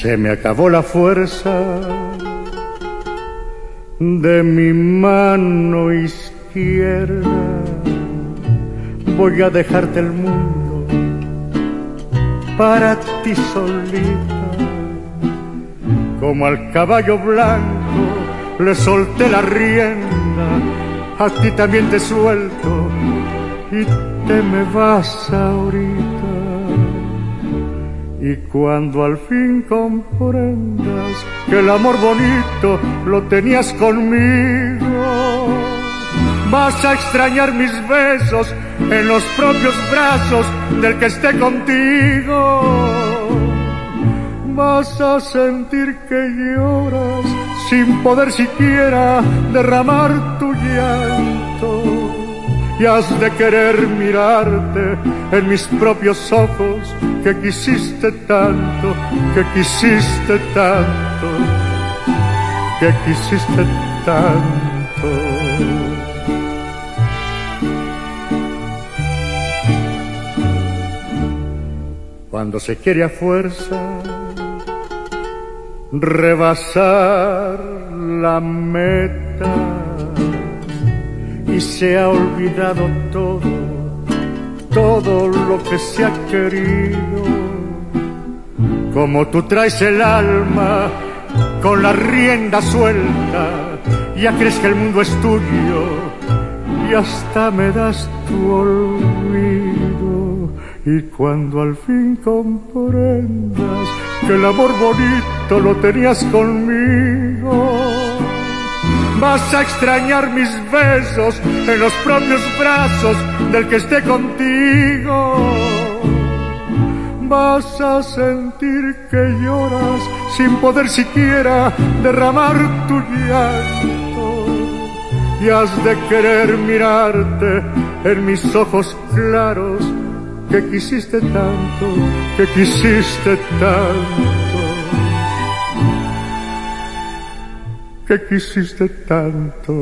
Se me acabó la fuerza de mi mano izquierda. Voy a dejarte el mundo para ti solita. Como al caballo blanco le solté la rienda, a ti también te suelto y te me vas ahorita. Y cuando al fin comprendas que el amor bonito lo tenías conmigo, vas a extrañar mis besos en los propios brazos del que esté contigo. Vas a sentir que lloras sin poder siquiera derramar tu llanto y has de querer mirarte en mis propios ojos que quisiste tanto, que quisiste tanto, que quisiste tanto. Cuando se quiere a fuerza rebasar la meta y se ha olvidado todo todo lo que se ha querido. Como tú traes el alma con la rienda suelta, ya crees que el mundo es tuyo y hasta me das tu olvido. Y cuando al fin comprendas que el amor bonito lo tenías conmigo, Vas a extrañar mis besos en los propios brazos del que esté contigo. Vas a sentir que lloras sin poder siquiera derramar tu llanto. Y has de querer mirarte en mis ojos claros que quisiste tanto, que quisiste tanto. Que quisiste tanto.